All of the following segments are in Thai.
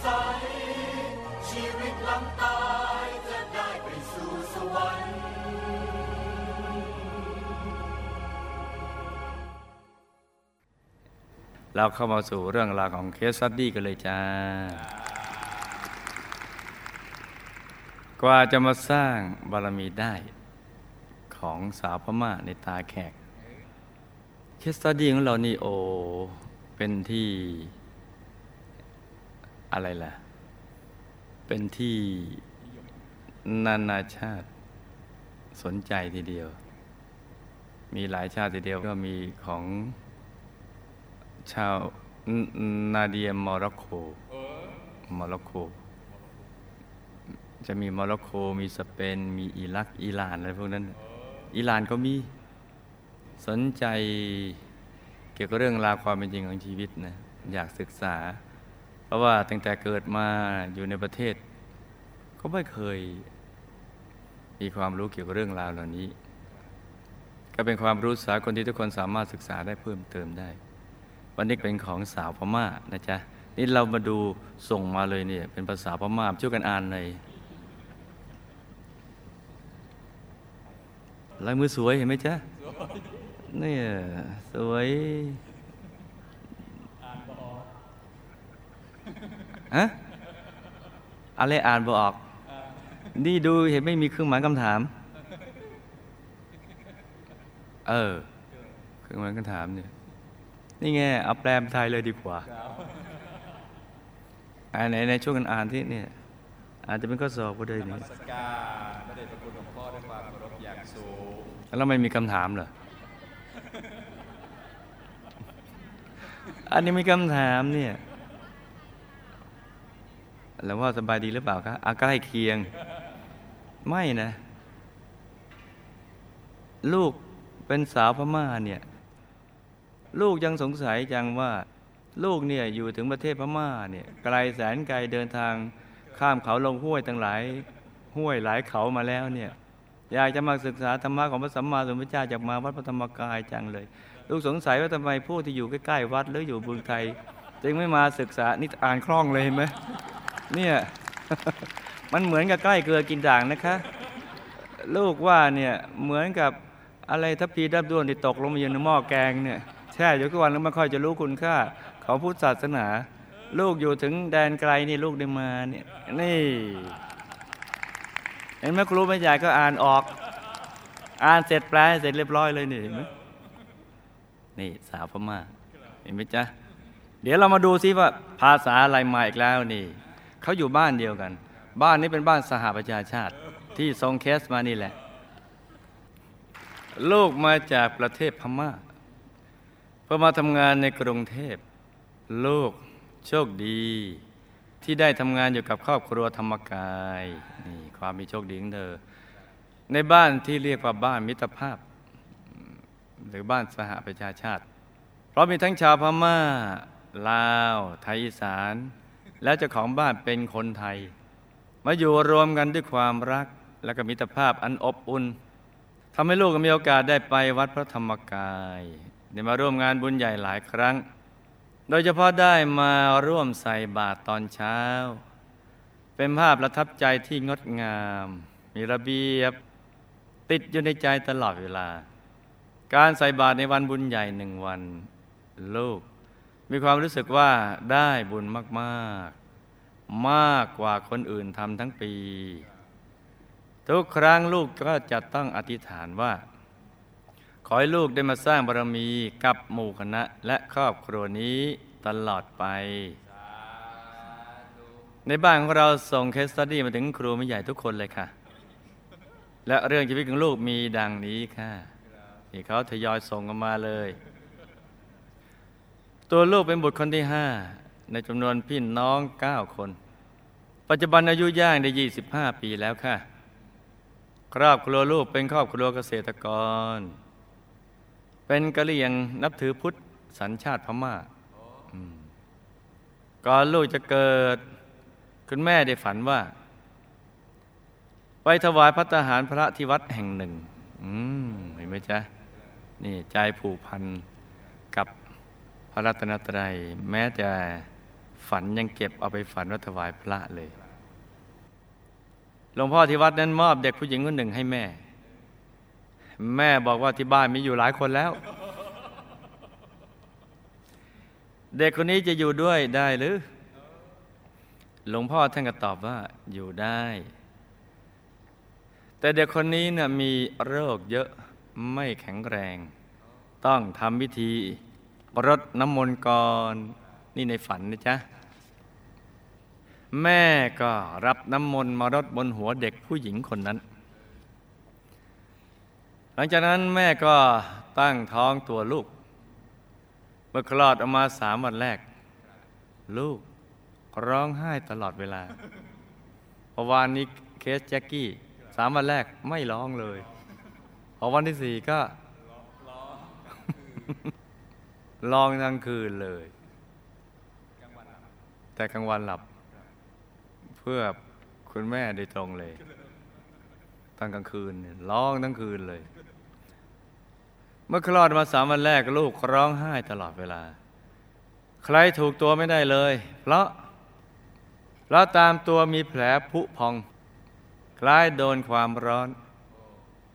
ใส ชีวิตหลังตายจะได้ไปสู่สวรรค์เราเข้ามาสู่เรื่องราวของ case study กันเลยจ้า กว่าจะมาสร้างบารมีได้ ของสาวพม่าในตาแขก case study ของเรานี่โอ เป็นที่ อะไรล่ะ เป็นที่นานาชาติสนใจทีเดียว มีหลายชาติทีเดียวก็มีของชาวนาเดียมอร็อกโกมอร็อกโกจะมีโมร็อกโกมีสเปน มีอิรักอิหร่านอะไรพวกนั้น อิหร่านก็มีสนใจเกี่ยวกับเรื่องราวความเป็นจริงของชีวิตนะ อยากศึกษา ราะว่าตั้งแต่เกิดมาอยู่ในประเทศ ก็ไม่เคยมีความรู้เกี่ยวกับเรื่องราวเหล่านี้ ก็เป็นความรู้สากลที่ทุกคนสามารถศึกษาได้เพิ่มเติมได้ วันนี้เป็นของสาวพม่านะจ๊ะนี่เรามาดูส่งมาเลยเนี่ยเป็นภาษาพม่าช่วยกันอ่านเลยลายมือสวยเห็นไหมจ๊ะนี่สวย ฮะอะไรอ่านบออก นี่ดูเห็นไม่มีเครื่องหมายคำถาม เออ เครื่องหมายคำถามเนี่ย นี่ไงเอาแปลเป็นไทยเลยดีกว่าอ่านไหนในช่วงกันอ่านที่เนี่ย อาจจะเป็นข้อสอบก็ได้นี่สการพระเดชพระคุณหลวงพ่อด้วยความเคารพอย่างสูงแล้วไม่มีคำถามเหรอ อันนี้มีคำถามเนี่ย แล้วว่าสบายดีหรือเปล่าครับอาใกล้เคียง ไม่นะ ลูกเป็นสาวพม่าเนี่ย ลูกยังสงสัยจังว่า ลูกเนี่ยอยู่ถึงประเทศพม่าเนี่ยไกลแสนไกลเดินทางข้ามเขาลงห้วยตั้งหลาย ห้วยหลายเขามาแล้วเนี่ย อยากจะมาศึกษาธรรมะของพระสัมมาสัมพุทธเจ้าจากมาวัดพระธรรมกายจังเลย ลูกสงสัยว่าทำไมผู้ที่อยู่ใกล้ๆวัดหรืออยู่เมืองไทยจึงไม่มาศึกษานี่อ่านคล่องเลยเห็นไหม เนี่ย มันเหมือนกับใกล้เกลือกินด่างนะคะ ลูกว่าเนี่ยเหมือนกับอะไรทัพพีดับด้วนที่ตกลงมาอยู่ในหม้อแกงเนี่ยแช่อยู่ทุกวันแล้วไม่ค่อยจะรู้คุณค่าของพุทธศาสนา ลูกอยู่ถึงแดนไกลนี่ลูกได้มาเนี่ยนี่เห็นไหมครูแม่ใหญ่ก็อ่านออก อ่านเสร็จแปลเสร็จเรียบร้อยเลยนี่เห็นไหมนี่สาวพม่าเห็นไหมจ๊ะเดี๋ยวเรามาดูซิว่าภาษาอะไรมาอีกแล้วนี่ เขาอยู่บ้านเดียวกัน บ้านนี้เป็นบ้านสหประชาชาติ ที่ทรงเคสมานี่แหละ ลูกมาจากประเทศพม่าเพื่อมาทำงานในกรุงเทพ ลูกโชคดี ที่ได้ทำงานอยู่กับครอบครัวธรรมกายนี่ความมีโชคดีของเธอ ในบ้านที่เรียกว่าบ้านมิตรภาพ หรือบ้านสหประชาชาติ เพราะมีทั้งชาวพม่าลาว ไทยอีสาน และเจ้าของบ้านเป็นคนไทย มาอยู่รวมกันด้วยความรักและก็มิตรภาพอันอบอุ่นทำให้ลูกมีโอกาสได้ไปวัดพระธรรมกายได้มาร่วมงานบุญใหญ่หลายครั้ง โดยเฉพาะได้มาร่วมใส่บาตรตอนเช้า เป็นภาพประทับใจที่งดงาม มีระเบียบ ติดอยู่ในใจตลอดเวลา การใส่บาตรในวันบุญใหญ่หนึ่งวัน ลูก มีความรู้สึกว่าได้บุญมาก ๆ มากกว่าคนอื่นทำทั้งปี ทุกครั้งลูกก็จะต้องอธิษฐานว่า ขอให้ลูกได้มาสร้างบารมีกับหมู่คณะและครอบครัวนี้ตลอดไป ในบ้านของเราส่งเคสตดดี้มาถึงครูไม่ใหญ่ทุกคนเลยค่ะ และเรื่องชีวิตของลูกมีดังนี้ค่ะที่เขาทยอยส่งกันมาเลย ตัวลูกเป็นบุตรคนที่ห้าในจำนวนพี่น้องเก้าคน ปัจจุบันอายุย่างได้ยี่สิบห้าปีแล้วค่ะ ครอบครัวลูกเป็นครอบครัวเกษตรกร เป็นกะเหรี่ยงนับถือพุทธสัญชาติพม่าก่อนลูกจะเกิด คุณแม่ได้ฝันว่า ไปถวายพัตหารพระที่วัดแห่งหนึ่งเห็นไหมจ๊ะ นี่ใจผูกพันกับ ระรัตนตรัยแม้แต่ฝันยังเก็บเอาไปฝันว่าถวายพระเลยหลวงพ่อที่วัดนั้นมอบเด็กผู้หญิงคนหนึ่งให้แม่ แม่บอกว่าที่บ้านมีอยู่หลายคนแล้ว เด็กคนนี้จะอยู่ด้วยได้หรือ หลวงพ่อท่านก็ตอบว่าอยู่ได้ แต่เด็กคนนี้นะ่ะมีโรคเยอะไม่แข็งแรง ต้องทำพิธี รดน้ำมนต์ก่อนนี่ในฝันนะจ๊ะ แม่ก็รับน้ำมนต์มารดบนหัวเด็กผู้หญิงคนนั้น หลังจากนั้นแม่ก็ตั้งท้องตัวลูกเมื่อคลอดออกมาสามวันแรก ลูกร้องไห้ตลอดเวลาพอวานนี้เคสแจ็คกี้สามวันแรกไม่ร้องเลย พอวันที่สี่ก็ร้อง ทั้งคืนเลย แต่กลางวันหลับ เพื่อคุณแม่โดยตรงเลย ตอนกลางคืนเนี่ยร้องทั้งคืนเลย เมื่อคลอดมาสามวันแรกลูกร้องไห้ตลอดเวลา ใครถูกตัวไม่ได้เลย เพราะเพราะตามตัวมีแผลผุพอง คล้ายโดนความร้อน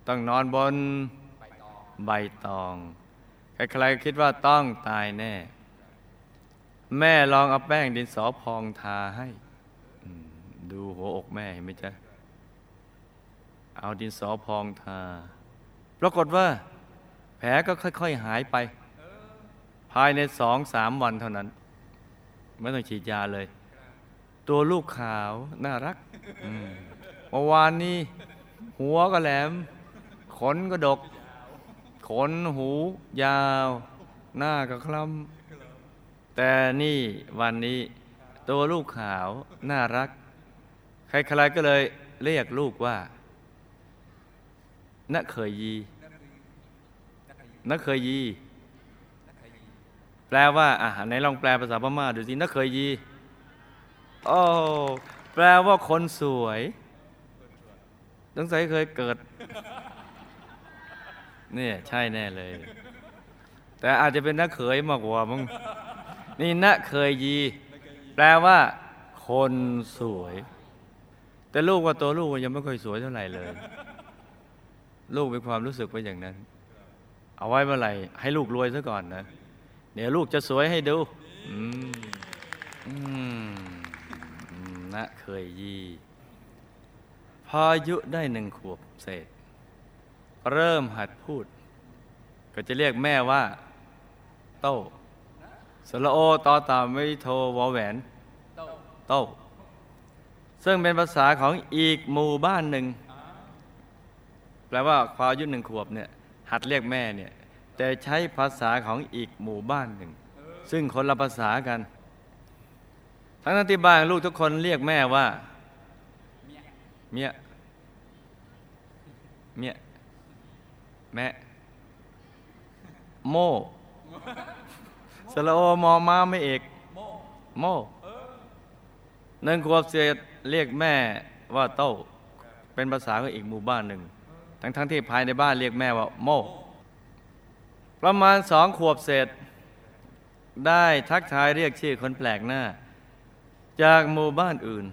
ต้องนอนบนใบตอง ใครๆคิดว่าต้องตายแน่ แม่ลองเอาแป้งดินสอพองทาให้ ดูหัวอกแม่เห็นไหมจ๊ะ เอาดินสอพองทา ปรากฏว่า แผลก็ค่อย ๆ หายไป ภายในสองสามวันเท่านั้น ไม่ต้องฉีดยาเลย ตัวลูกขาวน่ารักเมื่อวานนี้หัวก็แหลม ขนก็ดก ขนหูยาว หน้าก็คล้ำแต่นี่วันนี้ตัวลูกขาวน่ารัก ใครๆก็เลยเรียกลูกว่าณเคยยีณเคยยี แปลว่าอะไหนลองแปลภาษาพม่าดูสิณเคยยีโอ้แปลว่าคนสวยตั้งแต่เคยเกิด เนี่ยใช่แน่เลย แต่อาจจะเป็นนักเขยมากกว่ามึงนี่ณเคยยี แปลว่า คนสวย แต่ลูกว่าตัวลูกยังไม่ค่อยสวยเท่าไหร่เลย ลูกมีความรู้สึกว่าอย่างนั้น เอาไว้เมื่อไหร่ให้ลูกรวยซะก่อนนะเดี๋ยวลูกจะสวยให้ดูนะเคยยี พายุได้หนึ่งขวบเศษ เริ่มหัดพูด ก็จะเรียกแม่ว่า โต้สระโอตอตามไม่โทวอแหวน โต้ซึ่งเป็นภาษาของอีกหมู่บ้านหนึ่ง แปลว่าพออายุหนึ่งขวบเนี่ย หัดเรียกแม่เนี่ย แต่ใช้ภาษาของอีกหมู่บ้านหนึ่ง ซึ่งคนละภาษากัน ทั้งนั้นที่บ้านลูกทุกคนเรียกแม่ว่า เมีย เมีย แม่โมสระโอมอม้าไม่เอกโมหนึ่งขวบเศษเรียกแม่ว่าโต้เป็นภาษาของอีกหมู่บ้านหนึ่ง ทั้งทั้งที่ภายในบ้านเรียกแม่ว่า โมประมาณสองขวบเศษ ได้ทักทายเรียกชื่อคนแปลกหน้า จากหมู่บ้านอื่น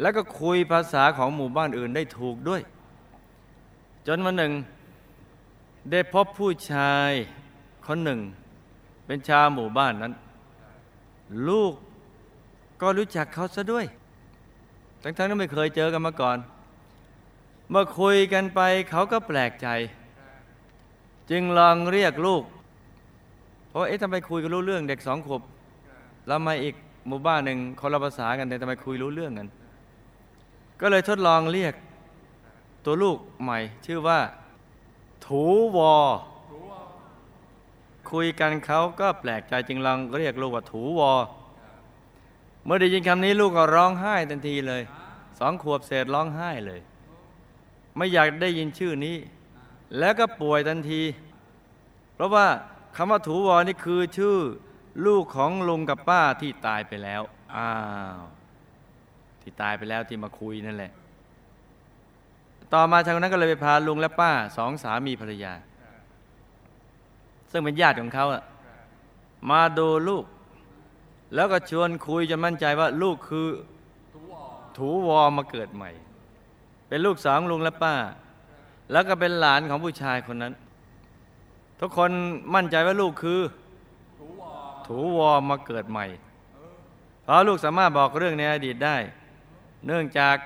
แล้วก็คุยภาษาของหมู่บ้านอื่นได้ถูกด้วย จนวันหนึ่ง ได้พบผู้ชายคนหนึ่ง เป็นชาวหมู่บ้านนั้น ลูกก็รู้จักเขาซะด้วย ทั้งๆที่ไม่เคยเจอกันมาก่อน เมื่อคุยกันไปเขาก็แปลกใจ จึงลองเรียกลูก เพราะเอ๊ะทำไมคุยกันรู้เรื่องเด็กสองขวบแล้วมาอีกหมู่บ้านหนึ่งคนละภาษากันแต่ทำไมคุยรู้เรื่องกัน ก็เลยทดลองเรียกตัวลูกใหม่ ชื่อว่า ถูวอ คุยกันเขาก็แปลกใจจึงลองเรียกลูกว่าถูวอ เมื่อได้ยินคำนี้ลูกก็ร้องไห้ทันทีเลย สองขวบเศษร้องไห้เลย ไม่อยากได้ยินชื่อนี้ แล้วก็ป่วยทันที เพราะว่าคำว่าถูวอนี่คือชื่อลูกของลุงกับป้าที่ตายไปแล้ว อ้าว ที่ตายไปแล้วที่มาคุยนั่นแหละ ต่อมาชายคนนั้นก็เลยไปพาลุงและป้าสองสามีภรรยา ซึ่งเป็นญาติของเขาอะมาดูลูก แล้วก็ชวนคุยจนมั่นใจว่าลูกคือถูวอมาเกิดใหม่ เป็นลูกสองลุงและป้า แล้วก็เป็นหลานของผู้ชายคนนั้น ทุกคนมั่นใจว่าลูกคือ ถูวอมาเกิดใหม่ เพราะลูกสามารถบอกเรื่องในอดีตได้ เนื่องจาก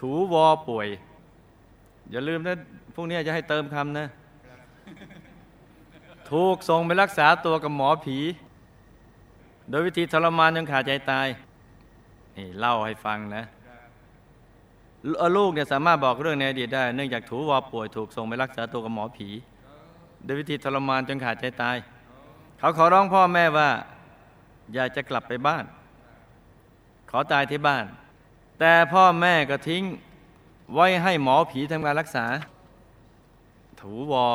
ถูวอป่วย อย่าลืมนะพวกนี้จะให้เติมคำนะ ถูกส่งไปรักษาตัวกับหมอผี โดยวิธีทรมานจนขาดใจตาย นี่เล่าให้ฟังนะลลูกเนี่ยสามารถบอกเรื่องในอดีตได้ เนื่องจากถูวอป่วยถูกส่งไปรักษาตัวกับหมอผี โดยวิธีทรมานจนขาดใจตาย เขาขอร้องพ่อแม่ว่า อยากจะกลับไปบ้าน ขอตายที่บ้าน แต่พ่อแม่ก็ทิ้งไว้ให้หมอผีทำการรักษา ถูวอ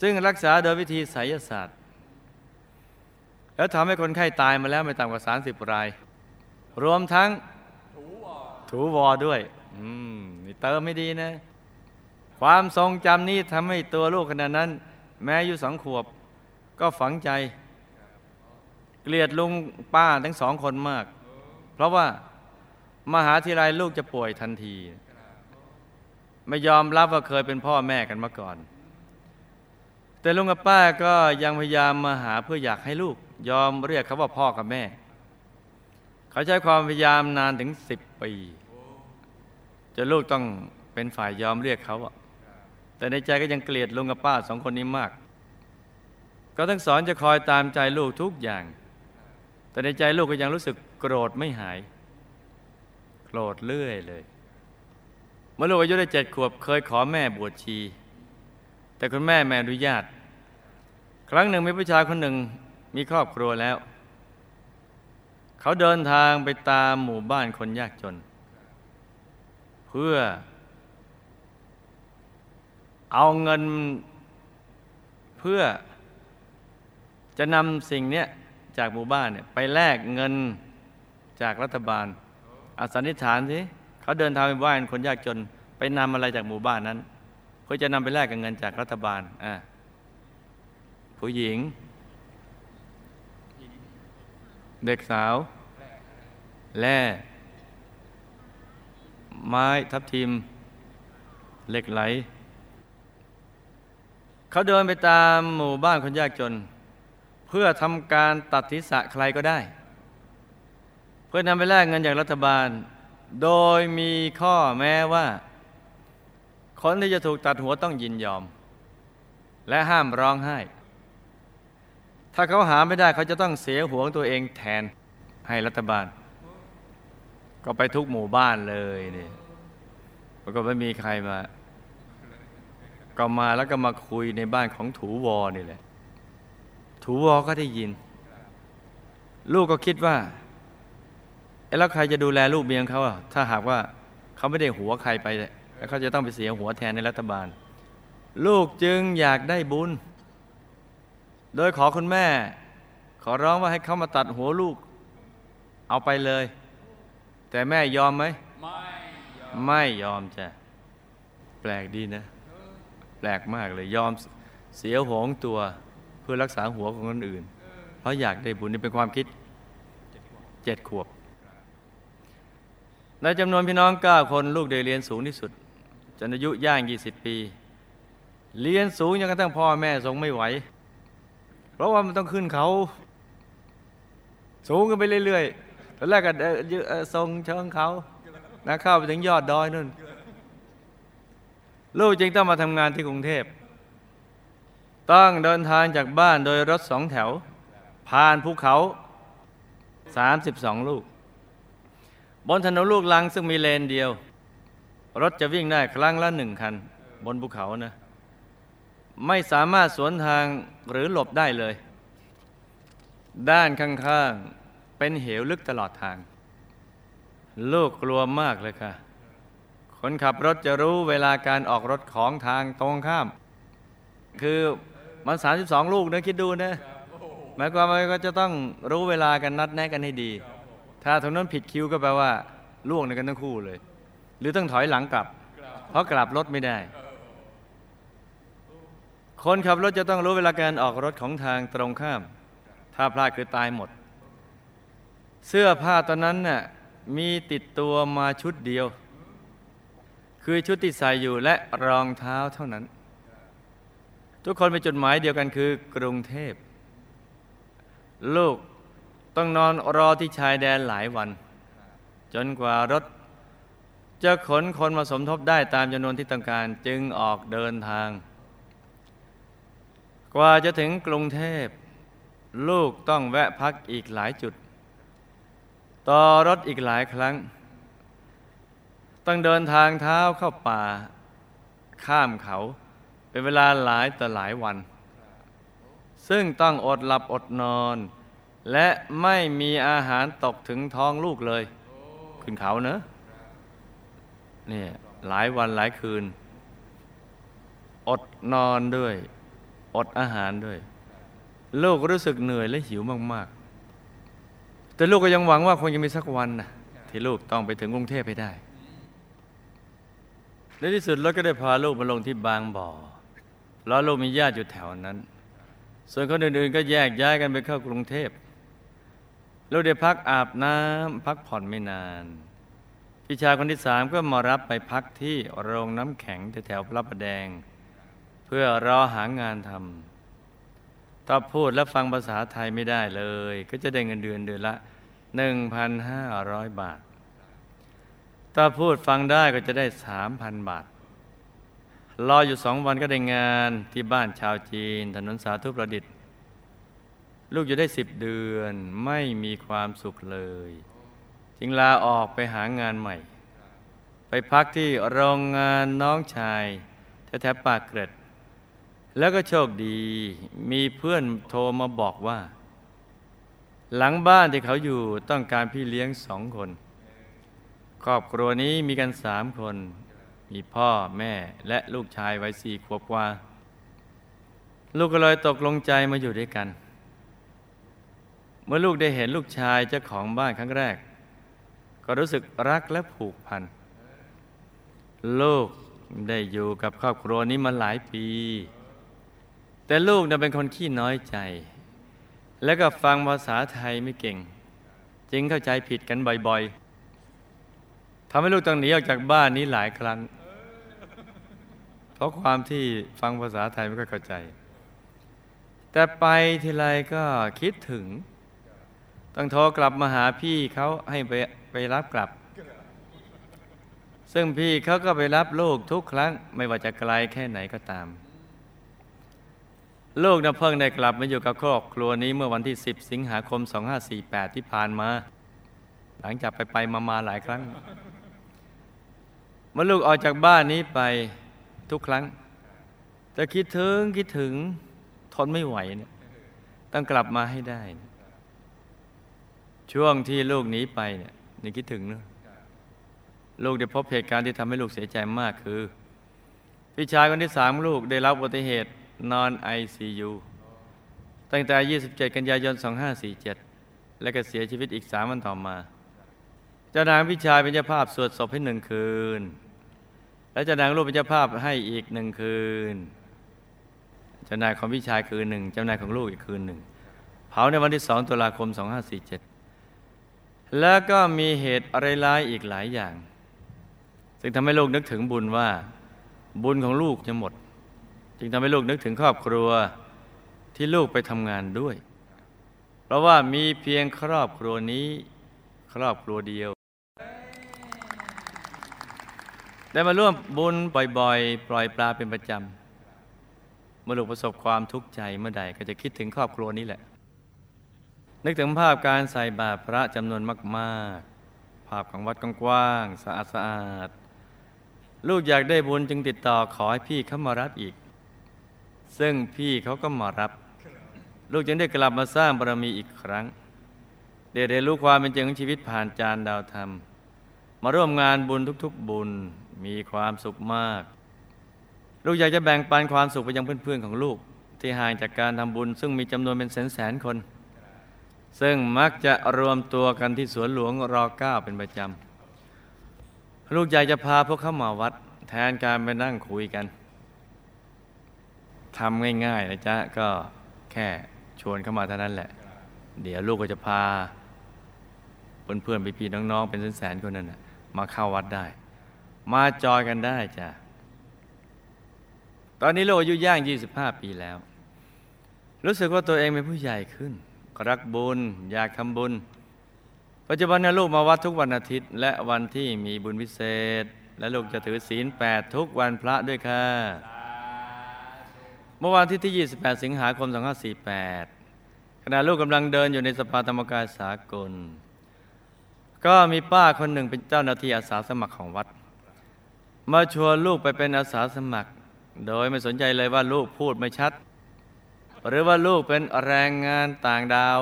ซึ่งรักษาโดยวิธีไสยศาสตร์ แล้วทำให้คนไข้ตายมาแล้วไม่ต่ำกว่า 30 ราย รวมทั้งถูวอด้วยอืมนี่เติมไม่ดีนะ ความทรงจำนี้ทำให้ตัวลูกขณะนั้น แม้อายุสองขวบ ก็ฝังใจ เกลียดลุงป้าทั้งสองคนมาก เพราะว่า มหาทีไรลูกจะป่วยทันที ไม่ยอมรับว่าเคยเป็นพ่อแม่กันมาก่อน แต่ลุงกับป้าก็ยังพยายามมาหาเพื่ออยากให้ลูก ยอมเรียกเขาว่าพ่อกับแม่ เขาใช้ความพยายามนานถึงสิบปีจนลูกต้องเป็นฝ่ายยอมเรียกเขาแต่ในใจก็ยังเกลียดลุงกับป้าสองคนนี้มาก ก็ทั้งสอนจะคอยตามใจลูกทุกอย่าง แต่ในใจลูกก็ยังรู้สึกโกรธไม่หาย โกรธเรื่อยเลยเมื่อลูกอายุได้เจ็ดขวบเคยขอแม่บวชชี แต่คุณแม่ไม่อนุญาต ครั้งหนึ่งมีผู้ชายคนหนึ่งมีครอบครัวแล้ว เขาเดินทางไปตามหมู่บ้านคนยากจน เพื่อ เอาเงินเพื่อจะนำสิ่งเนี้ยจากหมู่บ้านเนี่ยไปแลกเงินจากรัฐบาล อาสันนิษฐานสิเขาเดินทางไปบ้านคนยากจนไปนำอะไรจากหมู่บ้านนั้นเพื่อจะนำไปแลกกับเงินจากรัฐบาลอ่าผู้หญิง เด็กสาวแร่ไม้ทับทิมเหล็กไหล เขาเดินไปตามหมู่บ้านคนยากจน เพื่อทำการตัดทิศะใครก็ได้ เพื่อนำไปแลกเงินจากรัฐบาล โดยมีข้อแม้ว่า คนที่จะถูกตัดหัวต้องยินยอม และห้ามร้องไห้ ถ้าเขาหาไม่ได้เขาจะต้องเสียหัวของตัวเองแทนให้รัฐบาล ก็ไปทุกหมู่บ้านเลยเนี่ยมันก็ไม่มีใครมา ก็มาแล้วก็มาคุยในบ้านของถูวอนี่แหละ ถูวอก็ได้ยิน ลูกก็คิดว่า แล้วใครจะดูแลลูกเมียของเขาอะถ้าหากว่าเขาไม่ได้หัวใครไปแล้วเขาจะต้องไปเสียหัวแทนในรัฐบาล ลูกจึงอยากได้บุญ โดยขอคุณแม่ ขอร้องว่าให้เขามาตัดหัวลูก เอาไปเลย แต่แม่ยอมไหมไม่ยอมจ้ะแปลกดีนะ แปลกมากเลยยอมเสียหัวของตัวเพื่อรักษาหัวของคนอื่น เพราะอยากได้บุญนี่เป็นความคิดเจ็ดขวบ ในจำนวนพี่น้องเก้าคนลูกได้เรียนสูงที่สุดจนอายุย่างยี่สิบปี เรียนสูงจนกระทั่งพ่อแม่ทรงไม่ไหว เพราะว่ามันต้องขึ้นเขา สูงกันไปเรื่อยๆตอนแรกก็เอ่อเอ่อทรงเชิงเขานะเข้าไปถึงยอดดอยนู่น ลูกจึงต้องมาทำงานที่กรุงเทพ ต้องเดินทางจากบ้านโดยรถสองแถว ผ่านภูเขา 32 ลูก บนถนนลูกลังซึ่งมีเลนเดียว รถจะวิ่งได้ครั้งละหนึ่งคัน บนภูเขานะ ไม่สามารถสวนทางหรือหลบได้เลย ด้านข้างๆ เป็นเหวลึกตลอดทาง ลูกกลัวมากเลยค่ะ คนขับรถจะรู้เวลาการออกรถของทางตรงข้าม คือมัน 32 ลูกนะคิดดูนะหมายความว่าก็จะต้องรู้เวลากันนัดแนะกันให้ดี ถ้าตรงนั้นผิดคิวก็แปลว่าล่วงในกันทั้งคู่เลย หรือต้องถอยหลังกลับ เพราะกลับรถไม่ได้ คนขับรถจะต้องรู้เวลาการออกรถของทางตรงข้าม ถ้าพลาดคือตายหมด เสื้อผ้าตอนนั้นน่ะมีติดตัวมาชุดเดียว คือชุดที่ใส่อยู่และรองเท้าเท่านั้น ทุกคนไปจุดหมายเดียวกันคือกรุงเทพ ลูก ต้องนอนรอที่ชายแดนหลายวัน จนกว่ารถ จะขนคนมาสมทบได้ตามจำนวนที่ต้องการจึงออกเดินทาง กว่าจะถึงกรุงเทพ ลูกต้องแวะพักอีกหลายจุด ต่อรถอีกหลายครั้ง ต้องเดินทางเท้าเข้าป่า ข้ามเขา เป็นเวลาหลายต่อหลายวัน ซึ่งต้องอดหลับอดนอน และไม่มีอาหารตกถึงท้องลูกเลย ขึ้นเขาเนอะนี่หลายวันหลายคืน อดนอนด้วย อดอาหารด้วย ลูกรู้สึกเหนื่อยและหิวมาก ๆ แต่ลูกก็ยังหวังว่าคงจะมีสักวันนะที่ลูกต้องไปถึงกรุงเทพให้ได้ในที่สุดรถก็ได้พาลูกมาลงที่บางบ่อเพราะลูกมีญาติอยู่แถวนั้น ส่วนคนอื่นๆก็แยกย้ายกันไปเข้ากรุงเทพ ลูกได้พักอาบน้ำพักผ่อนไม่นาน พี่ชายคนที่สามก็มารับไปพักที่โรงน้ำแข็งแถวพระประแดง เพื่อรอหางานทำถ้าพูดและฟังภาษาไทยไม่ได้เลย ก็จะได้เงินเดือนเดือนละ 1,500 บาท ถ้าพูดฟังได้ก็จะได้ 3,000 บาท รออยู่สองวันก็ได้งานที่บ้านชาวจีน ถนนสาธุประดิษฐ์ ลูกอยู่ได้สิบเดือนไม่มีความสุขเลย จึงลาออกไปหางานใหม่ ไปพักที่โรงงานน้องชายแถวๆปากเกร็ด แล้วก็โชคดีมีเพื่อนโทรมาบอกว่า หลังบ้านที่เขาอยู่ต้องการพี่เลี้ยงสองคน ครอบครัวนี้มีกันสามคน มีพ่อแม่และลูกชายวัยสี่ขวบกว่า ลูกก็เลยตกลงใจมาอยู่ด้วยกัน มื่อลูกได้เห็นลูกชายเจ้าของบ้านครั้งแรก ก็รู้สึกรักและผูกพัน ลูกได้อยู่กับครอบครัวนี้มาหลายปี แต่ลูกน่ะเป็นคนขี้น้อยใจ แล้วก็ฟังภาษาไทยไม่เก่ง จึงเข้าใจผิดกันบ่อยๆทำให้ลูกต้องหนีออกจากบ้านนี้หลายครั้ง เพราะความที่ฟังภาษาไทยไม่ค่อยเข้าใจ แต่ไปทีไรก็คิดถึง ต้องโทรกลับมาหาพี่เขาให้ไปไปรับกลับ ซึ่งพี่เขาก็ไปรับลูกทุกครั้ง ไม่ว่าจะไกลแค่ไหนก็ตาม ลูกนะเพิ่งได้กลับมาอยู่กับครอบครัวนี้เมื่อวันที่ 10 สิงหาคม 2548 ที่ผ่านมา หลังจากไปไปมามาหลายครั้งเมื่อลูกออกจากบ้านนี้ไปทุกครั้งจะคิดถึงคิดถึงทนไม่ไหวเนี่ยต้องกลับมาให้ได้ ช่วงที่ลูกหนีไปเนี่ยนี่คิดถึงเนอะลูกได้พบเหตุการณ์ที่ทำให้ลูกเสียใจมากคือ พี่ชายคนที่สามลูกได้รับอุบัติเหตุนอนไอซียูตั้งแต่ 27 กันยายน 2547 และก็เสียชีวิตอีกสามวันต่อมาเจ้านางพี่ชายเป็นเจ้าภาพสวดศพให้หนึ่งคืน และเจ้านางลูกเป็นเจ้าภาพให้อีกหนึ่งคืน เจ้านายของพี่ชายคืนหนึ่งเจ้านายของลูกอีกคืนหนึ่งเผาในวันที่2ตุลาคม 2547 แล้วก็มีเหตุอะไรร้ายอีกหลายอย่าง ซึ่งทำให้ลูกนึกถึงบุญว่า บุญของลูกจะหมด จึงทำให้ลูกนึกถึงครอบครัวที่ลูกไปทำงานด้วย เพราะว่ามีเพียงครอบครัวนี้ ครอบครัวเดียว ได้มาร่วมบุญบ่อยๆ ปล่อยปลาเป็นประจำเมื่อลูกประสบความทุกข์ใจเมื่อใดก็จะคิดถึงครอบครัวนี้แหละ นึกถึงภาพการใส่บาตรพระจำนวนมาก ๆ ภาพของวัดกว้างๆสะอาดสะอาดลูกอยากได้บุญจึงติดต่อขอให้พี่เขามารับอีก ซึ่งพี่เขาก็มารับ ลูกจึงได้กลับมาสร้างบารมีอีกครั้งเดี๋ยวได้รู้ความเป็นจริงของชีวิตผ่านจานดาวธรรม มาร่วมงานบุญทุกๆบุญมีความสุขมาก ลูกอยากจะแบ่งปันความสุขไปยังเพื่อนๆของลูก ที่ห่างจากการทำบุญซึ่งมีจำนวนเป็นแสนๆคน ซึ่งมักจะรวมตัวกันที่สวนหลวงรอเก้าเป็นประจำ ลูกอยากจะพาพวกเขามาวัด แทนการไปนั่งคุยกันทำง่ายๆนะจ๊ะ ก็แค่ชวนเข้ามาเท่านั้นแหละ เดี๋ยวลูกก็จะพา เพื่อนๆพี่ๆน้องๆ เป็นแสนๆคนนั้นนะมาเข้าวัดได้ มาจอยกันได้จ้ะ ตอนนี้ลูกอายุย่าง 25 ปีแล้ว รู้สึกว่าตัวเองเป็นผู้ใหญ่ขึ้น รักบุญ อยากทำบุญ ปัจจุบันนี้ลูกมาวัดทุกวันอาทิตย์ และวันที่มีบุญพิเศษ และลูกจะถือศีลแปดทุกวันพระด้วยค่ะ เมื่อวันที่ที่ 28 สิงหาคม 2548 ขณะลูกกำลังเดินอยู่ในสภาธรรมกายสากล ก็มีป้าคนหนึ่งเป็นเจ้าหน้าที่อาสาสมัครของวัด มาชวนลูกไปเป็นอาสาสมัคร โดยไม่สนใจเลยว่าลูกพูดไม่ชัด หรือว่าลูกเป็นแรงงานต่างดาว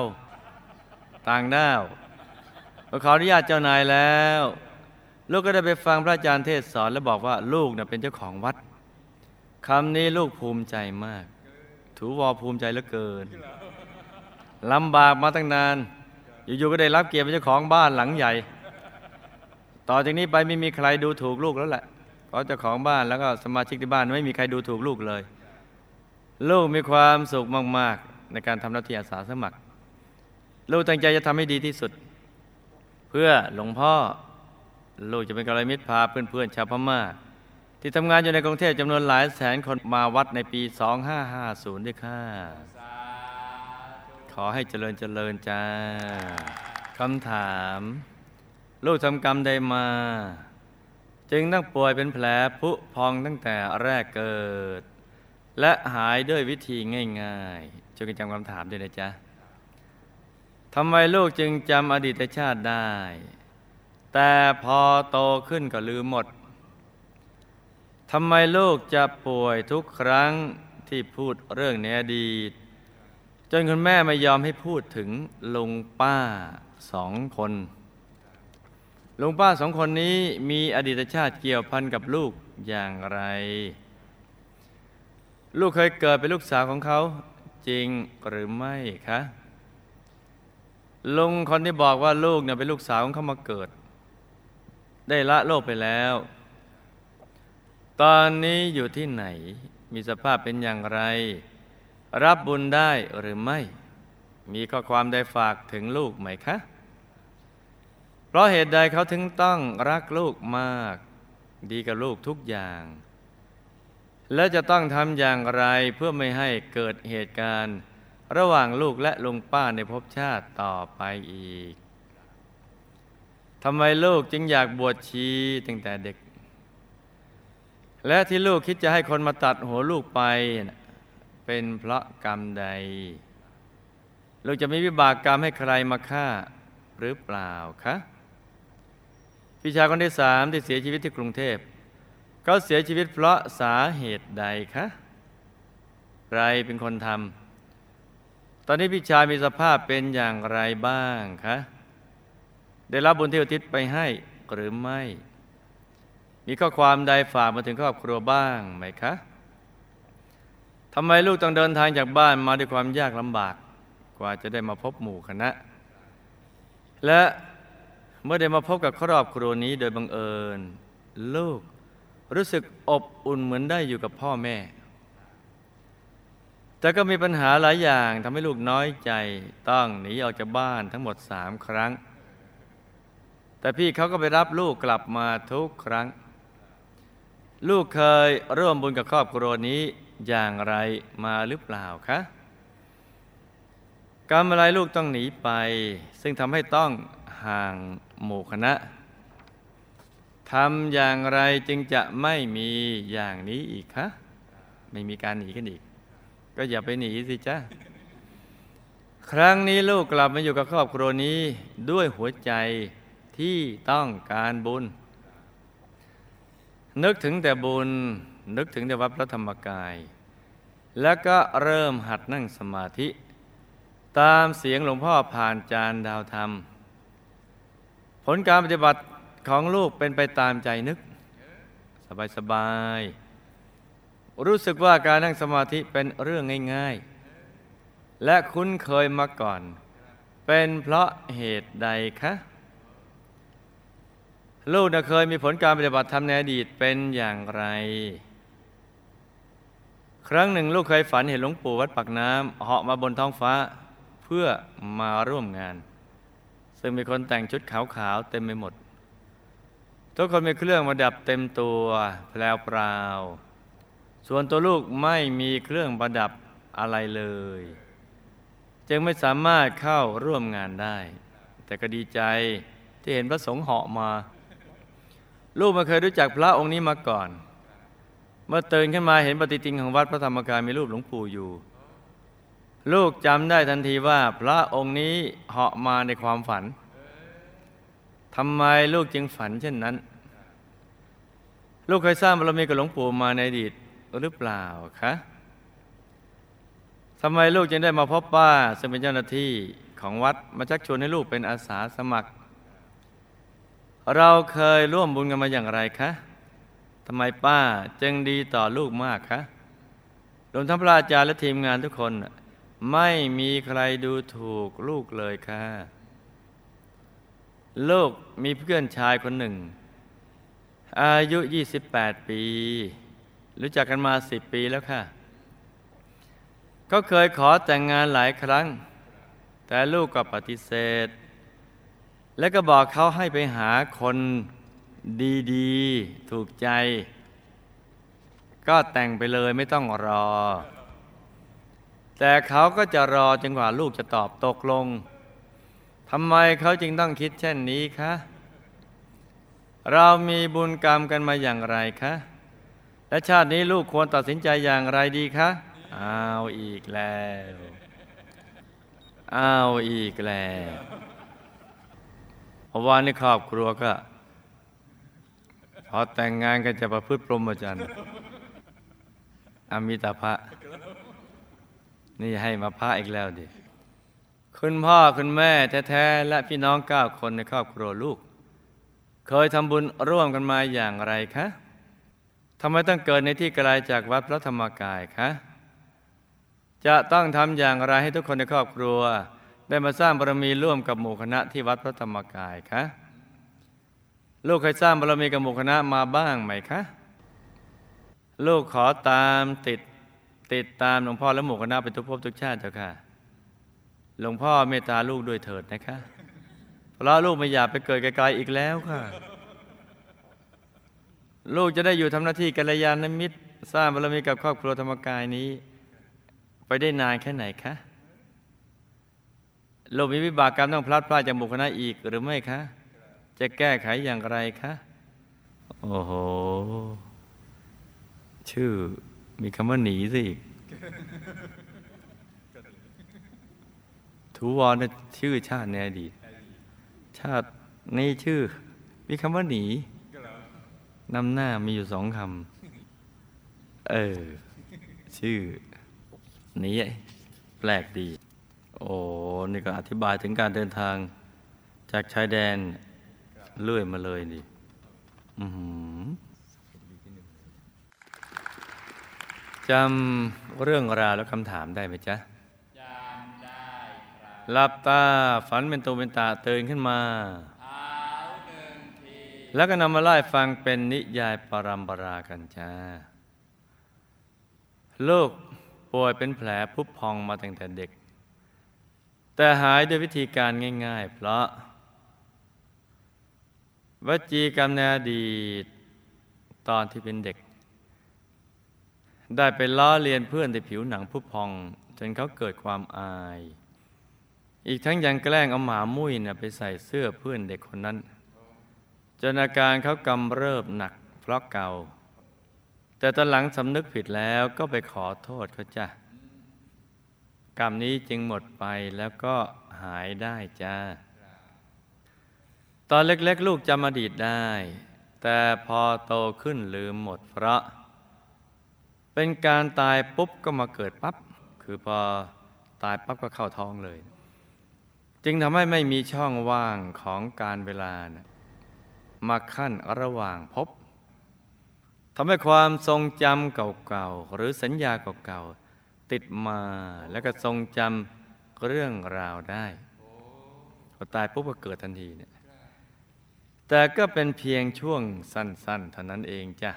ต่างด้าวขออนุญาตเจ้านายแล้ว ลูกก็ได้ไปฟังพระอาจารย์เทศสอนและบอกว่าลูกเน่ะเป็นเจ้าของวัดคำนี้ลูกภูมิใจมาก ถูวอภูมิใจเหลือเกินลำบากมาตั้งนาน อยู่ๆก็ได้รับเกียรติเป็นเจ้าของบ้านหลังใหญ่ ต่อจากนี้ไปไม่มีใครดูถูกลูกแล้วแหละเพราะเจ้าของบ้านแล้วก็สมาชิกที่บ้านไม่มีใครดูถูกลูกเลย ลูกมีความสุขมาก ๆ ในการทำหน้าที่อาสาสมัคร ลูกตั้งใจจะทำให้ดีที่สุด เพื่อหลวงพ่อลูกจะเป็นกัลยาณมิตรพาเพื่อนๆชาวพม่า ที่ทำงานอยู่ในกรุงเทพจำนวนหลายแสนคนมาวัดในปี 2550 ด้วยค่ะ ขอให้เจริญเจริญจ้าคำถาม ลูกทำกรรมใดมา จึงต้องป่วยเป็นแผลผุพองตั้งแต่แรกเกิด และหายด้วยวิธีง่ายๆช่วยกันจำคำถามด้วยนะจ๊ะทำไมลูกจึงจำอดีตชาติได้ แต่พอโตขึ้นก็ลืมหมดทำไมลูกจะป่วยทุกครั้งที่พูดเรื่องในอดีต จนคุณแม่ไม่ยอมให้พูดถึงลุงป้าสองคนลุงป้าสองคนนี้มีอดีตชาติเกี่ยวพันกับลูกอย่างไร ลูกเคยเกิดเป็นลูกสาวของเขา จริงหรือไม่คะลุงคนที่บอกว่าลูกเนี่ยเป็นลูกสาวของเขามาเกิด ได้ละโลกไปแล้ว ตอนนี้อยู่ที่ไหน มีสภาพเป็นอย่างไร รับบุญได้หรือไม่ มีข้อความใดฝากถึงลูกไหมคะ เพราะเหตุใดเขาถึงต้องรักลูกมาก ดีกับลูกทุกอย่าง และจะต้องทำอย่างไรเพื่อไม่ให้เกิดเหตุการณ์ ระหว่างลูกและลุงป้าในภพชาติต่อไปอีกทำไมลูกจึงอยากบวชชีตั้งแต่เด็ก และที่ลูกคิดจะให้คนมาตัดหัวลูกไป เป็นเพราะกรรมใด ลูกจะมีวิบากกรรมให้ใครมาฆ่าหรือเปล่าคะพี่ชายคนที่สามที่เสียชีวิตที่กรุงเทพ เขาเสียชีวิตเพราะสาเหตุใดคะใครเป็นคนทำตอนนี้พี่ชายมีสภาพเป็นอย่างไรบ้างคะได้รับบุญที่อุทิศไปให้หรือไม่ มีข้อความใดฝากมาถึงครอบครัวบ้างไหมคะทำไมลูกต้องเดินทางจากบ้านมาด้วยความยากลำบากกว่าจะได้มาพบหมู่คณะ และเมื่อได้มาพบกับครอบครัวนี้โดยบังเอิญ ลูก รู้สึกอบอุ่นเหมือนได้อยู่กับพ่อแม่ แต่ก็มีปัญหาหลายอย่างทำให้ลูกน้อยใจต้องหนีออกจากบ้านทั้งหมดสามครั้ง แต่พี่เขาก็ไปรับลูกกลับมาทุกครั้ง ลูกเคยร่วมบุญกับครอบครัวนี้อย่างไรมาหรือเปล่าคะกรรมอะไรลูกต้องหนีไป ซึ่งทำให้ต้องห่างหมู่คณะ ทำอย่างไรจึงจะไม่มีอย่างนี้อีกคะไม่มีการหนีกันอีก ก็อย่าไปหนีสิจ้าครั้งนี้ลูกกลับมาอยู่กับครอบครัวนี้ด้วยหัวใจที่ต้องการบุญ นึกถึงแต่บุญ นึกถึงแต่วัดพระธรรมกาย แล้วก็เริ่มหัดนั่งสมาธิ ตามเสียงหลวงพ่อผ่านจานดาวธรรม ผลการปฏิบัติ ของลูกเป็นไปตามใจนึก สบายสบาย รู้สึกว่าการนั่งสมาธิเป็นเรื่องง่าย ๆ และคุ้นเคยมาก่อน เป็นเพราะเหตุใดคะลูกนะเคยมีผลการปฏิบัติธรรมในอดีตเป็นอย่างไร ครั้งหนึ่งลูกเคยฝันเห็นหลวงปู่วัดปากน้ำเหาะมาบนท้องฟ้าพพื่อมาร่วมงาน ซึ่งมีคนแต่งชุดขาวๆเต็มไปหมด ทุกคนมีเครื่องประดับเต็มตัวแพลวปราส่วนตัวลูกไม่มีเครื่องประดับอะไรเลย จึงไม่สามารถเข้าร่วมงานได้ แต่ก็ดีใจที่เห็นพระสงฆ์เหาะมา ลูกไม่เคยรู้จักพระองค์นี้มาก่อน เมื่อตื่นขึ้นมาเห็นปฏิทินของวัดพระธรรมกายมีรูปหลวงปู่อยู่ ลูกจำได้ทันทีว่าพระองค์นี้เหาะมาในความฝันำไมลูกจึงฝันเช่นนั้น ลูกเคยสร้างบารมีกับหลวงปู่มาในอดีตหรือเปล่าคะทำไมลูกจึงได้มาพบป้าซึ่งเป็นเจ้าหน้าที่ของวัดมาชักชวนให้ลูกเป็นอาสาสมัคร เราเคยร่วมบุญกันมาอย่างไรคะทำไมป้าจึงดีต่อลูกมากคะรวมทั้งพระอาจารย์และทีมงานทุกคน ไม่มีใครดูถูกลูกเลยค่ะ ลูกมีเพื่อนชายคนหนึ่ง อายุ 28 ปี รู้จักกันมา 10 ปีแล้วค่ะ เขาเคยขอแต่งงานหลายครั้ง แต่ลูกก็ปฏิเสธ และก็บอกเขาให้ไปหาคนดีๆ ถูกใจ ก็แต่งไปเลยไม่ต้องรอ แต่เขาก็จะรอจนกว่าลูกจะตอบตกลง ทำไมเขาจึงต้องคิดเช่นนี้คะ เรามีบุญกรรมกันมาอย่างไรคะ และชาตินี้ลูกควรตัดสินใจอย่างไรดีคะอ้าวอีกแล้วอ้าวอีกแล้วเพราะว่าในครอบครัวก็พอแต่งงานกันจะประพฤติพรหมจรรย์อมิตาภะนี่ให้มาพระอีกแล้วดิ คุณพ่อคุณแม่แท้ๆและพี่น้องเก้าคนในครอบครัวลูก เคยทำบุญร่วมกันมาอย่างไรคะทำไมต้องเกิดในที่ไกลจากวัดพระธรรมกายคะจะต้องทำอย่างไรให้ทุกคนในครอบครัว ได้มาสร้างบารมีร่วมกับหมู่คณะที่วัดพระธรรมกายคะลูกเคยสร้างบารมีกับหมู่คณะมาบ้างไหมคะ ลูกขอตามติดติดตามหลวงพ่อและหมู่คณะไปทุกภพทุกชาติเจ้าค่ะ หลวงพ่อเมตตาลูกด้วยเถิดนะคะเพราะลูกไม่อยากไปเกิดไกลๆอีกแล้วค่ะ ลูกจะได้อยู่ทำหน้าที่กัลยาณมิตร สร้างบารมีกับครอบครัวธรรมกายนี้ ไปได้นานแค่ไหนคะลูกมีวิบากกรรมต้องพลัดพรากจากหมู่คณะอีกหรือไม่คะ จะแก้ไขอย่างไรคะโอ้โห ชื่อมีคำว่าหนีสิอีก ทูวอนชื่อชาติในอดีต ชาตินี้ชื่อ มีคำว่าหนีนำหน้ามีอยู่สองคำ เออ ชื่อ นี้แปลกดี โอ้นี่ก็อธิบายถึงการเดินทาง จากชายแดนเลื่อยมาเลยดิอืมจำเรื่องราวและคำถามได้ไหมจ๊ะ หลับตาฝันเป็นตัวเป็นตาตื่นขึ้นมาเท้าหนึ่งทีแล้วก็นำมาไล่ฟังเป็นนิยายปรัมปรากันจ้าลูกป่วยเป็นแผลพุพองมาตั้งแต่เด็ก แต่หายด้วยวิธีการง่าย ๆ เพราะวจีกรรมในอดีตตอนที่เป็นเด็ก ได้ไปล้อเลียนเพื่อนที่ผิวหนังพุพอง จนเขาเกิดความอาย อีกทั้งยังแกล้งเอาหมามุ้ยนี่ยไปใส่เสื้อเพื่อนเด็กคนนั้น จนอาการเขากำเริบหนักเพราะเก่า แต่ตอนหลังสำนึกผิดแล้วก็ไปขอโทษเขาจ้ะกรรมนี้จึงหมดไปแล้วก็หายได้จ้าตอนเล็กๆ ลูกจำอดีตได้ แต่พอโตขึ้นลืมหมดเพราะ เป็นการตายปุ๊บก็มาเกิดปั๊บ คือพอตายปั๊บก็เข้าท้องเลย จึงทำให้ไม่มีช่องว่างของการเวลานะมาขั้นระหว่างภพทำให้ความทรงจำเก่าๆ หรือสัญญาเก่าๆ ติดมาแล้วก็ทรงจำเรื่องราวได้พอตายปุ๊บก็เกิดทันทีเนี่ยแต่ก็เป็นเพียงช่วงสั้นๆเท่านั้นเองจ้ะ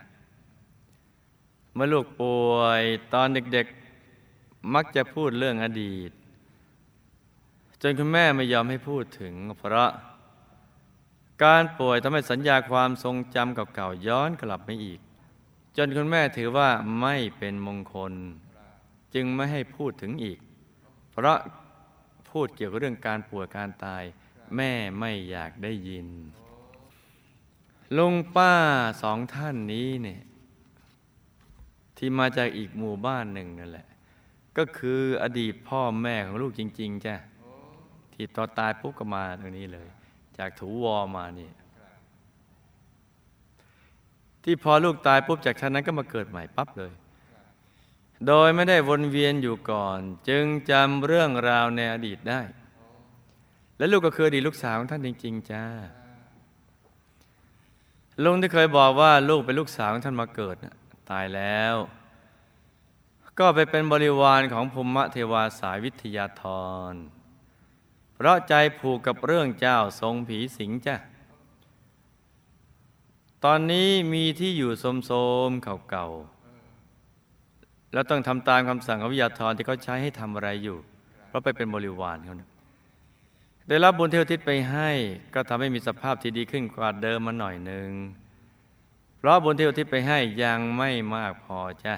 เมื่อลูกป่วยตอนเด็กๆ มักจะพูดเรื่องอดีต จนคุณแม่ไม่ยอมให้พูดถึง เพราะ การป่วยทำให้สัญญาความทรงจำเก่าๆย้อนกลับไมาอีก จนคุณแม่ถือว่าไม่เป็นมงคล จึงไม่ให้พูดถึงอีก เพราะพูดเกี่ยวกับเรื่องการป่วยการตาย แม่ไม่อยากได้ยินลุงป้าสองท่านนี้เนี่ยที่มาจากอีกหมู่บ้านหนึ่งนั่นแหละ ก็คืออดีตพ่อแม่ของลูกจริง ๆจ้ะ ที่ตอนตายปุ๊บก็มาตรงนี้เลย จากถูวอมานี่ที่พอลูกตายปุ๊บจากชั้นนั้นก็มาเกิดใหม่ปั๊บเลย โดยไม่ได้วนเวียนอยู่ก่อน จึงจำเรื่องราวในอดีตได้ และลูกก็คืออดีตลูกสาวของท่านจริง ๆจ้าลุงที่เคยบอกว่าลูกเป็นลูกสาวของท่านมาเกิดนะตายแล้ว ก็ไปเป็นบริวารของภูมิเทวาสายวิทยาธร เพราะใจผูกกับเรื่องเจ้าทรงผีสิงจ้ะ ตอนนี้มีที่อยู่โสมๆเก่าๆ แล้วต้องทำตามคำสั่งของวิยาธรที่เขาใช้ให้ทำอะไรอยู่ เพราะไปเป็นบริวารเขานะได้รับบุญเทวทิศไปให้ ก็ทำให้มีสภาพที่ดีขึ้นกว่าเดิมมาหน่อยหนึ่ง เพราะบุญเทวทิศไปให้ยังไม่มากพอจ้ะ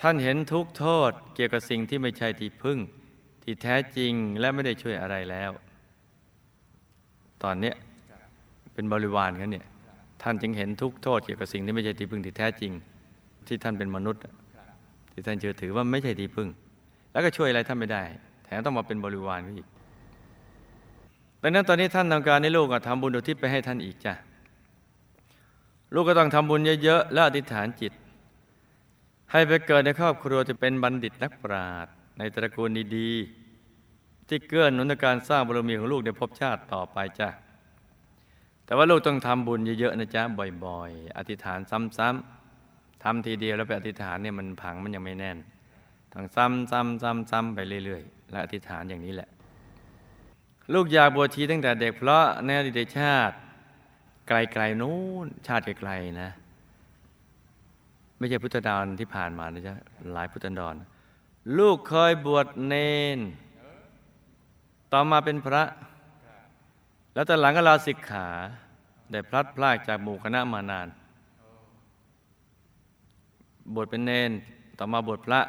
ท่านเห็นทุกโทษเกี่ยวกับสิ่งที่ไม่ใช่ที่พึ่ง ที่แท้จริงและไม่ได้ช่วยอะไรแล้ว ตอนเนี้ยเป็นบริวารกันเนี่ยท่านจึงเห็นทุกโทษเกี่ยวกับสิ่งที่ไม่ใช่ที่พึ่งที่แท้จริง ที่ท่านเป็นมนุษย์ ที่ท่านเชื่อถือว่าไม่ใช่ที่พึ่ง แล้วก็ช่วยอะไรท่านไม่ได้ แถมต้องมาเป็นบริวารก็อีกดังนั้นตอนนี้ท่านทำการในลูกก็ทำบุญอุทิศไปให้ท่านอีกจ้ะลูกก็ต้องทำบุญเยอะๆและอธิษฐานจิต ให้ไปเกิดในครอบครัวจะเป็นบัณฑิตนักปราชญ์ในตระกูลดีๆ ที่เกื้อหนุนในการสร้างบารมีของลูกในภพชาติต่อไปจ้ะแต่ว่าลูกต้องทำบุญเยอะๆนะจ๊ะบ่อย ๆ อธิษฐานซ้ำๆทำทีเดียวแล้วไปอธิษฐานเนี่ยมันผังมันยังไม่แน่นต้องซ้ำซ้ำซ้ำซ้ำไปเรื่อยๆ และอธิษฐานอย่างนี้แหละ ลูกอยากบวชชีตั้งแต่เด็กเพราะในอดีตชาติ ไกลๆนู้นชาติไกลๆนะ ไม่ใช่พุทธดอนที่ผ่านมานะจ๊ะหลายพุทธดอนลูกเคยบวชเนน ต่อมาเป็นพระ แล้วแตอนหลังก็ลาสิกขา ได้พลัดพรากจากหมู่คณะมานาน บวชเป็นเนน ต่อมาบวชพระ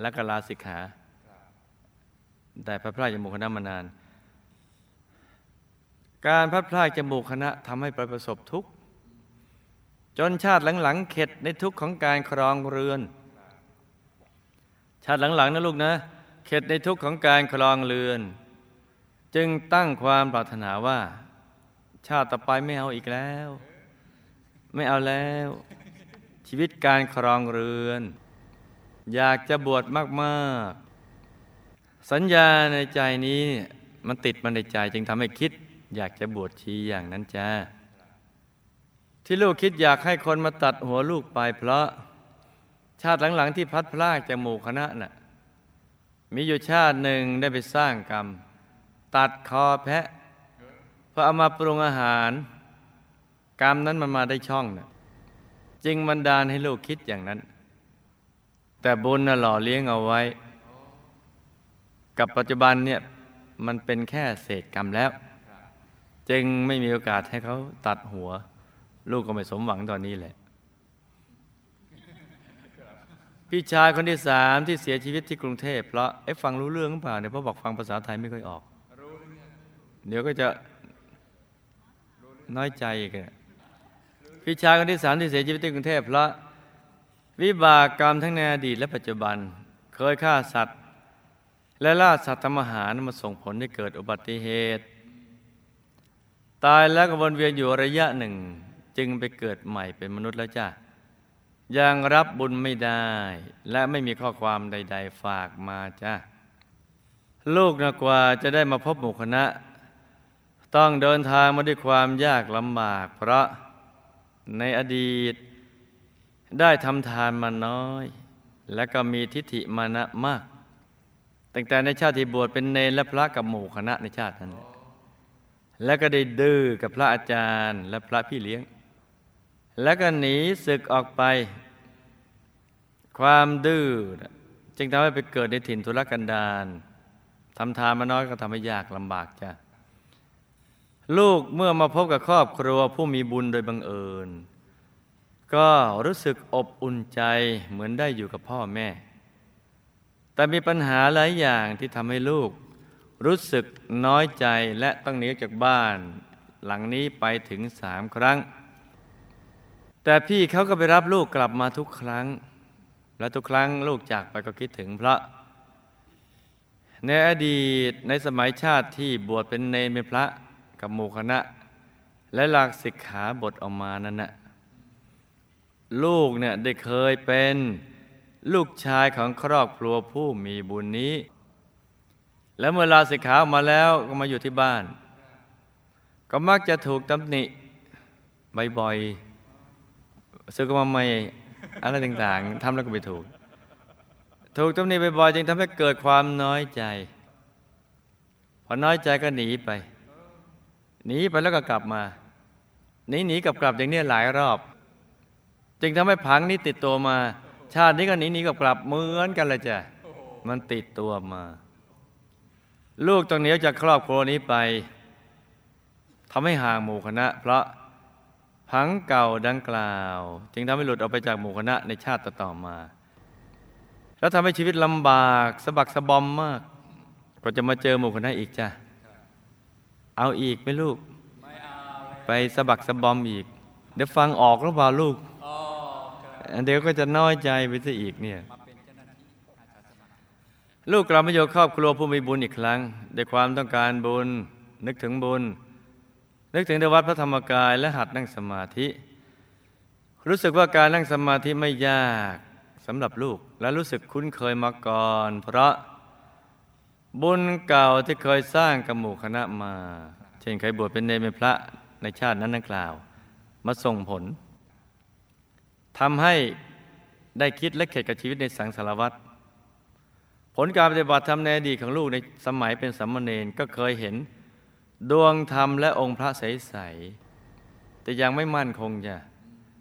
แล้วก็ลาสิกขา ได้พลัดพรากจากหมู่คณะมานาน การพลัดพรากจากหมู่คณะทำให้ประสบทุกข์จนชาติหลังๆเข็ดในทุกข์ของการครองเรือน ชาติหลังๆนะลูกนะ เข็ดในทุกข์ของการครองเรือน จึงตั้งความปรารถนาว่า ชาติต่อไปไม่เอาอีกแล้ว ไม่เอาแล้ว ชีวิตการครองเรือน อยากจะบวชมากๆ สัญญาในใจนี้มันติดมันในใจจึงทำให้คิด อยากจะบวชชีอย่างนั้นจ้าที่ลูกคิดอยากให้คนมาตัดหัวลูกไปเพราะชาติหลังๆ ที่พัดพลากจากหมู่คณะน่ะมีอยู่ชาติหนึ่งได้ไปสร้างกรรม ตัดคอแพะเพื่อเอามาปรุงอาหาร กรรมนั้นมันมาได้ช่องน่ะจึงบันดาลให้ลูกคิดอย่างนั้น แต่บุญน่ะหล่อเลี้ยงเอาไว้ กับปัจจุบันเนี่ยมันเป็นแค่เศษกรรมแล้ว จึงไม่มีโอกาสให้เขาตัดหัว ลูกก็ไม่สมหวังตอนนี้แหละ พี่ชายคนที่สามที่เสียชีวิตที่กรุงเทพเพราะไอ้ฟังรู้เรื่องหรือเปล่าเนี่ยเพราะบอกฟังภาษาไทยไม่ค่อยออก เดี๋ยวก็จะน้อยใจอีกันพี่ชายคนที่สามที่เสียชีวิตที่กรุงเทพเพราะวิบากกรรมทั้งในอดีตและปัจจุบัน เคยฆ่าสัตว์ และล่าสัตว์ทำอาหารมาส่งผลให้เกิดอุบัติเหตุ ตายแล้วก็วนเวียนอยู่ระยะหนึ่ง จึงไปเกิดใหม่เป็นมนุษย์แล้วจ้ายังรับบุญไม่ได้ และไม่มีข้อความใด ๆ ฝากมาจ้าลูกนะกว่าจะได้มาพบหมู่คณะ ต้องเดินทางมาด้วยความยากลำบาก เพราะในอดีตได้ทำทานมาน้อย และก็มีทิฏฐิมานะมาก ตั้งแต่ในชาติที่บวชเป็นเนรและพระกับหมู่คณะในชาตินั้น แล้วก็ได้ดื้อกับพระอาจารย์และพระพี่เลี้ยง แล้วก็หนีศึกออกไป ความดื้อจึงทำให้ไปเกิดในถิ่นทุรกันดารทำทานมาน้อยก็ทำให้ยากลำบากจ้ะ ลูกเมื่อมาพบกับครอบครัวผู้มีบุญโดยบังเอิญ ก็รู้สึกอบอุ่นใจเหมือนได้อยู่กับพ่อแม่ แต่มีปัญหาหลายอย่างที่ทำให้ลูก รู้สึกน้อยใจและต้องหนีจากบ้าน หลังนี้ไปถึงสามครั้ง แต่พี่เขาก็ไปรับลูกกลับมาทุกครั้ง และทุกครั้งลูกจากไปก็คิดถึงพระในอดีตในสมัยชาติที่บวชเป็นเนรเป็นพระ กับหมู่คณะ และหลักสิกขาบทออกมานั้นนะลูกเนี่ยได้เคยเป็นลูกชายของครอบครัวผู้มีบุญนี้ แล้วเมื่อลาสิกขาออกมาแล้วก็มาอยู่ที่บ้าน ก็มักจะถูกตำหนิบ่อยๆซึ่งก็มาไม่อะไรต่างๆทำแล้วก็ไม่ถูก ถูกตำหนิบ่อยๆจึงทำให้เกิดความน้อยใจ พอน้อยใจก็หนีไป หนีไปแล้วก็กลับมาหนีหนีกลับกลับอย่างนี้หลายรอบ จึงทำให้ผังนี้ติดตัวมา ชาตินี้ก็หนีหนีกลับกลับเหมือนกันเลยจ้ะมันติดตัวมา ลูกต้องหนีจากครอบครัวนี้ไปทำให้ห่างหมู่คณะ เพราะผังเก่าดังกล่าว จึงทำให้หลุดออกไปจากหมู่คณะในชาติต่อมา แล้วทำให้ชีวิตลำบากสะบักสะบอมมาก ก็จะมาเจอหมู่คณะอีกจ้ะ เอาอีกไหมลูก ไปสะบักสะบอมอีก เดี๋ยวฟังออกหรือเปล่าลูกอ๋อเดี๋ยวก็จะน้อยใจไปซะอีกเนี่ย ลูกกลับมาอยู่ครอบครัวผู้มีบุญอีกครั้งด้วยความต้องการบุญ นึกถึงบุญ นึกถึงในวัดพระธรรมกายและหัดนั่งสมาธิ รู้สึกว่าการนั่งสมาธิไม่ยากสำหรับลูกและรู้สึกคุ้นเคยมาก่อน เพราะ บุญเก่าที่เคยสร้างกับหมู่คณะมา เช่นเคยบวชเป็นเนรเป็นพระในชาตินั้นนักกล่าว มาส่งผลทำให้ได้คิดและเข็ดกับชีวิตในสังสารวัฏผลการปฏิบัติธรรมในอดีตของลูกในสมัยเป็นสัมมเนรก็เคยเห็น ดวงธรรมและองค์พระใสๆแต่ยังไม่มั่นคงจ้ะ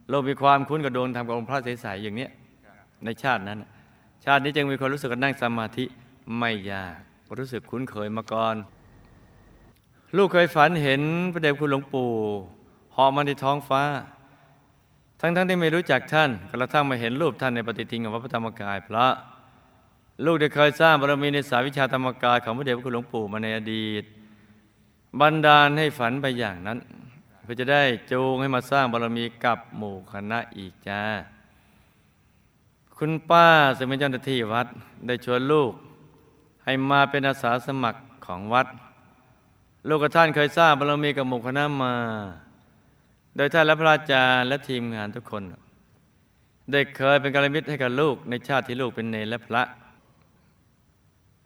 โลกมีความคุ้นกับดวงธรรมกับองค์พระใสๆอย่างเนี้ยในชาตินั้น ชาตินี้จึงมีความรู้สึกว่านั่งสมาธิไม่ยาก รู้สึกคุ้นเคยมาก่อน ลูกเคยฝันเห็นพระเดชคุณหลวงปู่หาะมาในท้องฟ้า ทั้งๆที่ไม่รู้จักท่าน กระทั่งมาเห็นรูปท่านในปฏิทินของวัดพระธรรมกายพระ ลูกได้เคยสร้างบารมีในสายวิชาธรรมกายของพระเดชพระคุณหลวงปู่มาในอดีต บันดาลให้ฝันไปอย่างนั้น เพื่อจะได้จูงให้มาสร้างบารมีกับหมู่คณะอีกจ้าคุณป้าซึ่งเป็นเจ้าหน้าที่วัดได้ชวนลูก ให้มาเป็นอาสาสมัครของวัด ลูกกับท่านเคยสร้างบารมีกับหมู่คณะมา โดยท่านและพระอาจารย์และทีมงานทุกคนได้เคยเป็นกัลยาณมิตรให้กับลูกในชาติที่ลูกเป็นเนรและพระ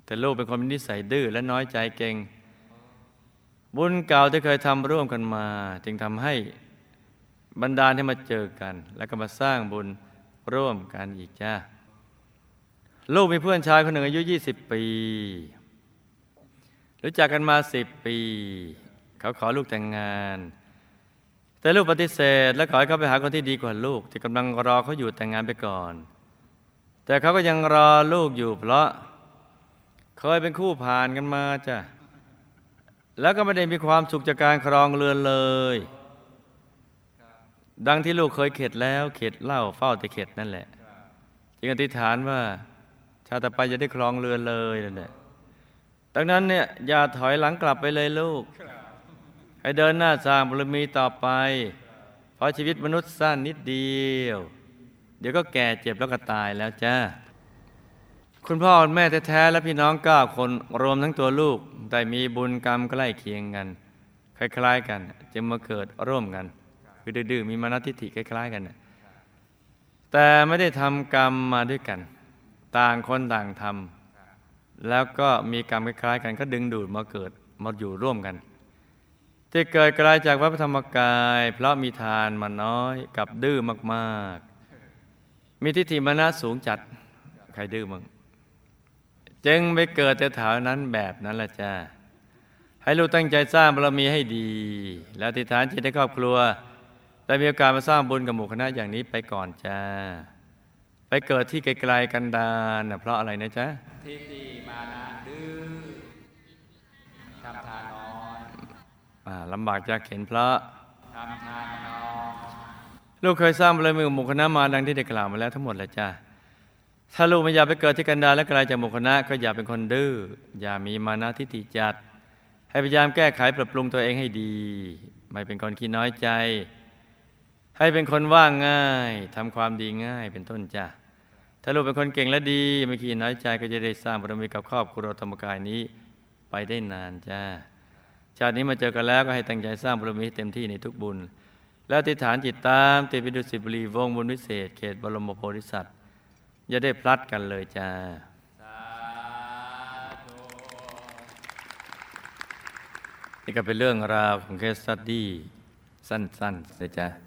แต่ลูกเป็นคนมีนิสัยดื้อและน้อยใจเก่ง บุญเก่าที่เคยทำร่วมกันมา จึงทำให้บรรดาลให้มาเจอกัน แล้วก็มาสร้างบุญร่วมกันอีกจ้า ลูกมีเพื่อนชายคนหนึ่งอายุ 20 ปี รู้จักกันมา 10 ปี เขาขอลูกแต่งงาน แต่ลูกปฏิเสธ และขอให้เขาไปหาคนที่ดีกว่าลูก ที่กำลังรอเขาอยู่แต่งงานไปก่อน แต่เขาก็ยังรอลูกอยู่เพราะ เคยเป็นคู่ผ่านกันมาจ้ะแล้วก็ไม่ได้มีความสุขจากการครองเรือนเลย ดังที่ลูกเคยเข็ดแล้ว เข็ดเหล่าเฝ้าแต่เข็ดนั่นแหละ จึงอธิษฐานว่าาติต่อไปจะได้ครองเรือนเลยนั่นแหละดังนั้นเนี่ยอย่าถอยหลังกลับไปเลยลูก ให้เดินหน้าสร้างบารมีต่อไป เพราะชีวิตมนุษย์สั้นนิดเดียว เดี๋ยวก็แก่เจ็บแล้วก็ตายแล้วจ้าคุณพ่อคุณแม่แท้ๆและพี่น้องเก้าคนรวมทั้งตัวลูกได้มีบุญกรรมใกล้เคียงกัน คล้าย ๆ กัน จึงมาเกิดร่วมกัน คือดื้อๆมีมนทิฏฐิคล้าย ๆ กัน แต่ไม่ได้ทำกรรมมาด้วยกัน ต่างคนต่างทำแล้วก็มีกรรมคล้ายๆกันก็ดึงดูดมาเกิดมาอยู่ร่วมกัน ที่เกิดกลจากวัดพระธรรมกาย เพราะมีทานมาน้อยกับดื้อมากๆ มีทิฏฐิมานะสูงจัดใครดื้อมั้งจึงไปเกิดแต่แถวนั้นแบบนั้นละจ้าให้ลูกตั้งใจสร้างบารมีให้ดี แล้วติฐานจิตในครอบครัว แต่มีโอกาสมาสร้างบุญกับหมู่คณะอย่างนี้ไปก่อนจ้า ไปเกิดที่ไกลๆกันดารนะเพราะอะไรนะจ๊ะที่ดีมานะดื้อทำทานน้อยลำบากจะเข็นเพระทำทานนอยลูกเคยสร้างบารมีหมู่คณะมาดังที่ได้กล่าวมาแล้วทั้งหมดแหละจ้ะถ้าลูกไม่อยากไปเกิดที่กันดารและไกลจากหมู่คณะก็อย่าเป็นคนดื้ออย่ามีมานะทิฏฐิจัด ให้พยายามแก้ไขปรับปรุงตัวเองให้ดี ไม่เป็นคนขี้น้อยใจ ให้เป็นคนว่าง่ายทำความดีง่ายเป็นต้นจ้ะ ถ้าลูกเป็นคนเก่งและดี ไม่ขี้น้อยใจก็จะได้สร้างบารมีกับครอบครัวธรรมกายนี้ไปได้นานจ้าชาตินี้มาเจอกันแล้วก็ให้ตั้งใจสร้างบารมีเต็มที่ในทุกบุญ แล้วอธิฐานจิตตามติดไปดูสิบุรีวงบุญวิเศษ เขตบรมโพธิสัตว์อย่าได้พลัดกันเลยจ้าสาธุนี่ก็เป็นเรื่องราวของเคสสตัดดี้สั้นๆนะจ๊ะ